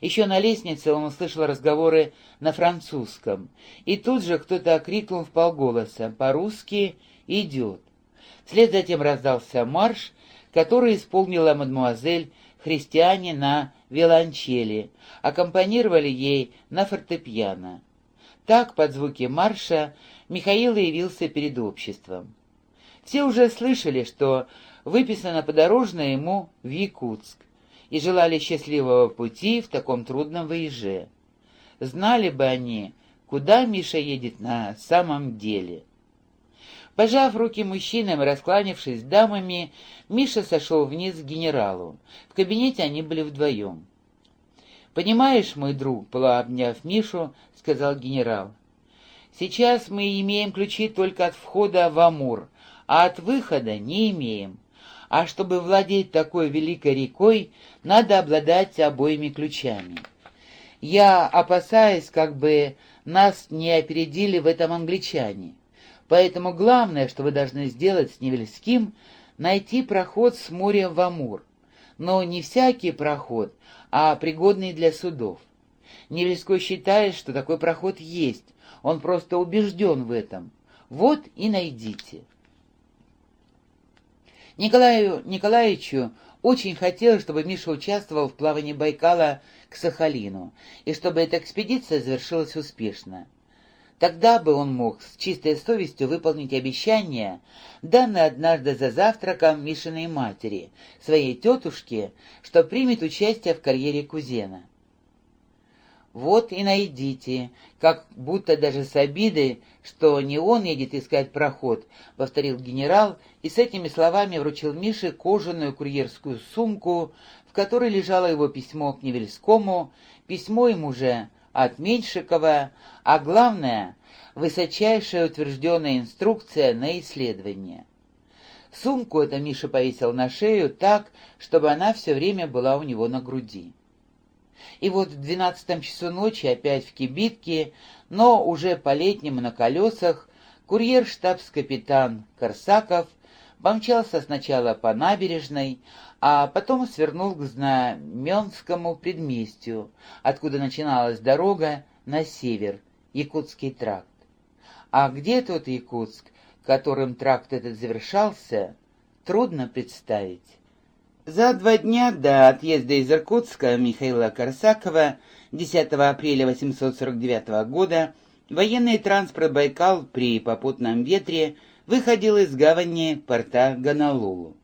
Еще на лестнице он услышал разговоры на французском, и тут же кто-то окрикнул в полголоса «По-русски идет». Вслед затем раздался марш, который исполнила мадемуазель Христиане на виолончели, аккомпанировали ей на фортепиано. Так, под звуки марша, Михаил явился перед обществом. Все уже слышали, что выписано подорожное ему в Якутск, и желали счастливого пути в таком трудном выезже. Знали бы они, куда Миша едет на самом деле. Пожав руки мужчинам и раскланившись дамами, Миша сошел вниз к генералу. В кабинете они были вдвоем. «Понимаешь, мой друг», — обняв Мишу, — сказал генерал, — «сейчас мы имеем ключи только от входа в Амур, а от выхода не имеем. А чтобы владеть такой великой рекой, надо обладать обоими ключами. Я опасаюсь, как бы нас не опередили в этом англичане». Поэтому главное, что вы должны сделать с Невельским, найти проход с моря в Амур. Но не всякий проход, а пригодный для судов. Невельской считает, что такой проход есть, он просто убежден в этом. Вот и найдите. Николаю Николаевичу очень хотелось, чтобы Миша участвовал в плавании Байкала к Сахалину, и чтобы эта экспедиция завершилась успешно. Тогда бы он мог с чистой совестью выполнить обещание, данное однажды за завтраком Мишиной матери, своей тетушке, что примет участие в карьере кузена. «Вот и найдите, как будто даже с обидой, что не он едет искать проход», — повторил генерал и с этими словами вручил Мише кожаную курьерскую сумку, в которой лежало его письмо к Невельскому, письмо ему же от Меньшикова, а главное — высочайшая утвержденная инструкция на исследование. Сумку это Миша повесил на шею так, чтобы она все время была у него на груди. И вот в двенадцатом часу ночи опять в кибитке, но уже по-летнему на колесах, курьер-штабс-капитан Корсаков помчался сначала по набережной, а потом свернул к Знаменскому предместью, откуда начиналась дорога на север, Якутский тракт. А где тот Якутск, которым тракт этот завершался, трудно представить. За два дня до отъезда из Иркутска Михаила Корсакова 10 апреля 849 года военный транспорт «Байкал» при попутном ветре выходил из гавани порта Ганалулу.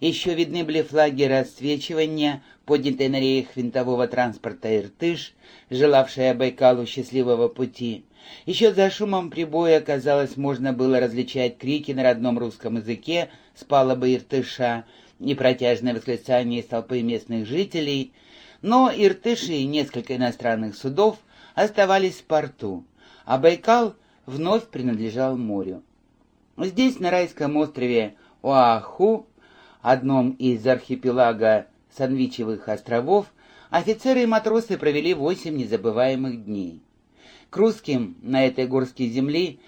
Еще видны были флаги расцвечивания, поднятые на реях винтового транспорта «Иртыш», желавшая Байкалу счастливого пути. Еще за шумом прибоя, казалось, можно было различать крики на родном русском языке с палубы Иртыша и протяжное восклицание из толпы местных жителей, но Иртыши и несколько иностранных судов оставались в порту, а Байкал вновь принадлежал морю. Здесь, на райском острове Оаху, одном из архипелага Санвичевых островов, офицеры и матросы провели восемь незабываемых дней. К русским на этой горской земле,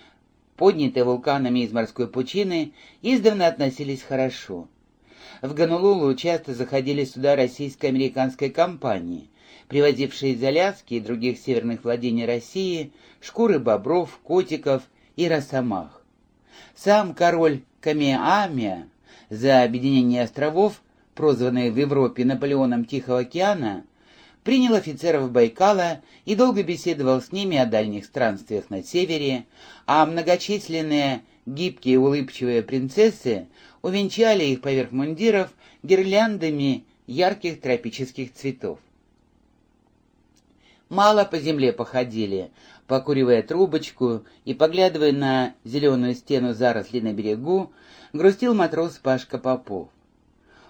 поднятой вулканами из морской пучины, издавна относились хорошо. В Гонолулу часто заходили сюда российско-американской компании, привозившие из Аляски и других северных владений России шкуры бобров, котиков и росомах. Сам король Камеамия за объединение островов, прозванные в Европе Наполеоном Тихого океана, принял офицеров Байкала и долго беседовал с ними о дальних странствиях на севере, а многочисленные гибкие улыбчивые принцессы увенчали их поверх мундиров гирляндами ярких тропических цветов. Мало по земле походили, покуривая трубочку и поглядывая на зеленую стену зарослей на берегу, грустил матрос Пашка Попов.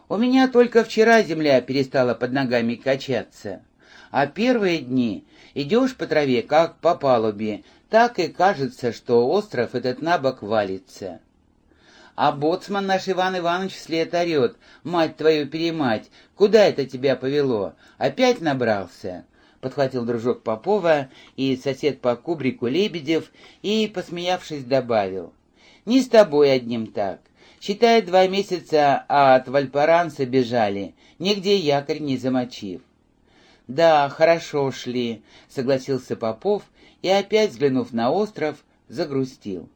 «У меня только вчера земля перестала под ногами качаться, а первые дни идешь по траве, как по палубе, так и кажется, что остров этот на бок валится». А боцман наш Иван Иванович вслед орет. «Мать твою перемать! Куда это тебя повело? Опять набрался?» подхватил дружок Попова и сосед по кубрику Лебедев и, посмеявшись, добавил. «Не с тобой одним так. Считай, два месяца от Вальпаранса бежали, нигде якорь не замочив». «Да, хорошо шли», — согласился Попов и, опять взглянув на остров, загрустил.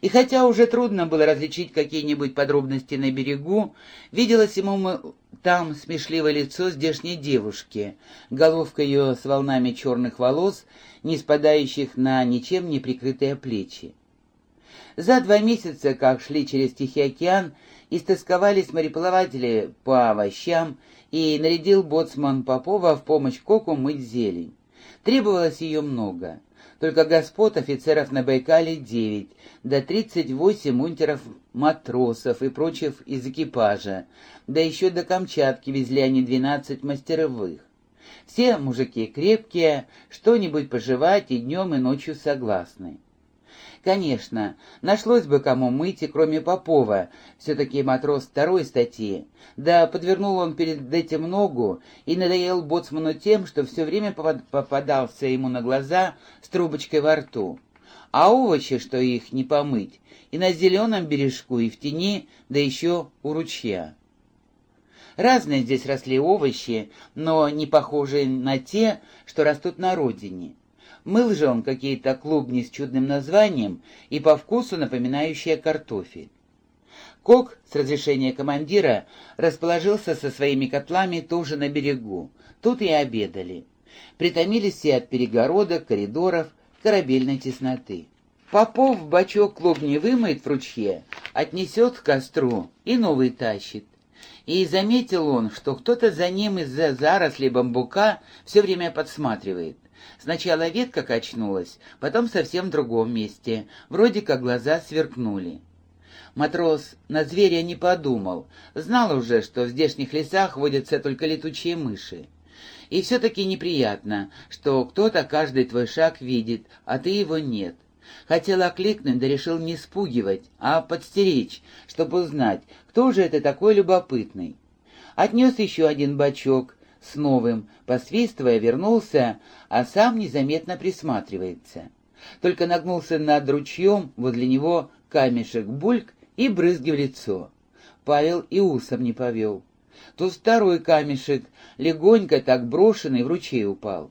И хотя уже трудно было различить какие-нибудь подробности на берегу, виделось ему там смешливое лицо здешней девушки, головка ее с волнами черных волос, не спадающих на ничем не прикрытые плечи. За два месяца, как шли через Тихий океан, истосковались мореплаватели по овощам, и нарядил боцман Попова в помощь Коку мыть зелень. Требовалось ее много. Только господ офицеров на Байкале девять, да тридцать восемь унтеров-матросов и прочих из экипажа, да еще до Камчатки везли они двенадцать мастеровых. Все мужики крепкие, что-нибудь пожевать и днем, и ночью согласны. Конечно, нашлось бы кому мыть и кроме Попова, все-таки матрос второй статьи. Да подвернул он перед этим ногу и надоел боцману тем, что все время попадался ему на глаза с трубочкой во рту. А овощи, что их не помыть, и на зеленом бережку, и в тени, да еще у ручья. Разные здесь росли овощи, но не похожие на те, что растут на родине. Мыл же он какие-то клубни с чудным названием и по вкусу напоминающие картофель. Кок, с разрешения командира, расположился со своими котлами тоже на берегу. Тут и обедали. Притомились все от перегородок, коридоров, корабельной тесноты. Попов бачок клубни вымоет в ручье, отнесет к костру и новый тащит. И заметил он, что кто-то за ним из-за зарослей бамбука все время подсматривает. Сначала ветка качнулась, потом совсем в другом месте, вроде как глаза сверкнули. Матрос на зверя не подумал, знал уже, что в здешних лесах водятся только летучие мыши. И все-таки неприятно, что кто-то каждый твой шаг видит, а ты его нет. Хотел окликнуть, да решил не спугивать, а подстеречь, чтобы узнать, кто же это такой любопытный. Отнес еще один бачок, с новым, посвистывая, вернулся, а сам незаметно присматривается. Только нагнулся над ручьем, возле него камешек бульк и брызги в лицо. Павел и усом не повел. Тут второй камешек, легонько так брошенный, в ручей упал.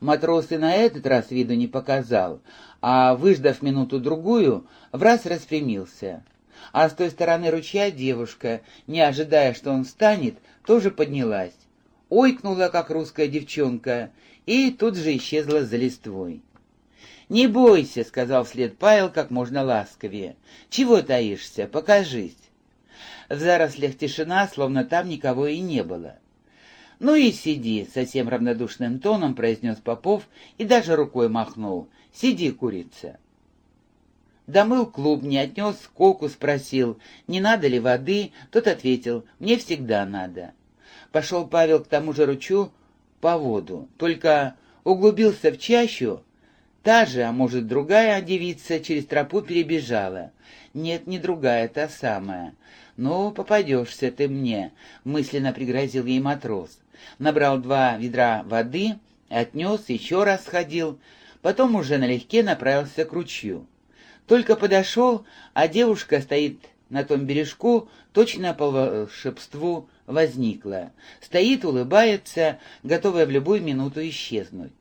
Матрос и на этот раз виду не показал, а, выждав минуту-другую, в раз распрямился. А с той стороны ручья девушка, не ожидая, что он встанет, тоже поднялась ойкнула, как русская девчонка, и тут же исчезла за листвой. «Не бойся», — сказал вслед Павел как можно ласковее. «Чего таишься? Покажись». В зарослях тишина, словно там никого и не было. «Ну и сиди», — совсем равнодушным тоном произнес Попов и даже рукой махнул. «Сиди, курица». Домыл клуб, не отнес, коку спросил, не надо ли воды, тот ответил, мне всегда надо пошел Павел к тому же ручью по воду, только углубился в чащу, та же, а может другая девица через тропу перебежала. Нет, не другая, та самая. «Ну, попадешься ты мне», — мысленно пригрозил ей матрос. Набрал два ведра воды, отнес, еще раз сходил, потом уже налегке направился к ручью. Только подошел, а девушка стоит на том бережку, точно по волшебству возникла. Стоит, улыбается, готовая в любую минуту исчезнуть.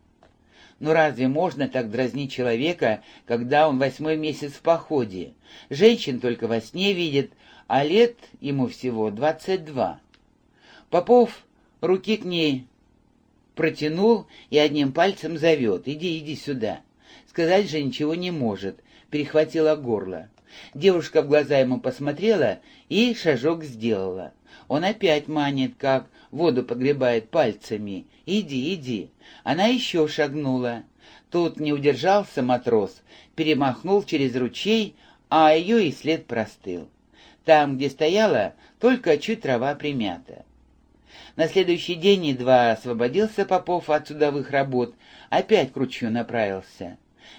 Но разве можно так дразнить человека, когда он восьмой месяц в походе? Женщин только во сне видит, а лет ему всего двадцать два. Попов руки к ней протянул и одним пальцем зовет. «Иди, иди сюда». Сказать же ничего не может, перехватила горло. Девушка в глаза ему посмотрела и шажок сделала. Он опять манит, как воду погребает пальцами. «Иди, иди». Она еще шагнула. Тут не удержался матрос, перемахнул через ручей, а ее и след простыл. Там, где стояла, только чуть трава примята. На следующий день едва освободился Попов от судовых работ, опять к ручью направился.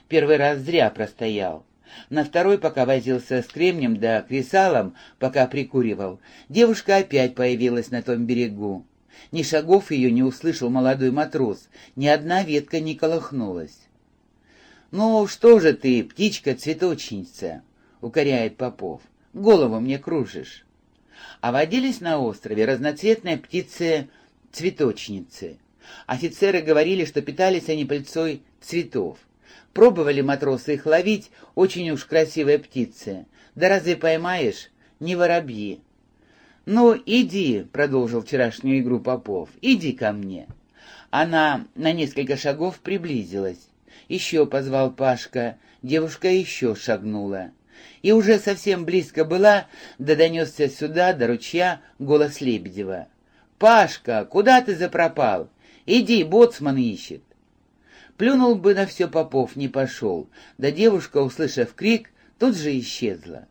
Первый раз зря простоял. На второй, пока возился с кремнем да кресалом, пока прикуривал, девушка опять появилась на том берегу. Ни шагов ее не услышал молодой матрос, ни одна ветка не колыхнулась. «Ну что же ты, птичка-цветочница?» — укоряет Попов. «Голову мне кружишь». А водились на острове разноцветные птицы-цветочницы. Офицеры говорили, что питались они пыльцой цветов. Пробовали матросы их ловить, очень уж красивые птицы. Да разве поймаешь? Не воробьи. «Ну, иди», — продолжил вчерашнюю игру Попов, — «иди ко мне». Она на несколько шагов приблизилась. Еще позвал Пашка, девушка еще шагнула. И уже совсем близко была, да донесся сюда, до ручья, голос Лебедева. «Пашка, куда ты запропал? Иди, боцман ищет». Плюнул бы на все Попов, не пошел, да девушка, услышав крик, тут же исчезла.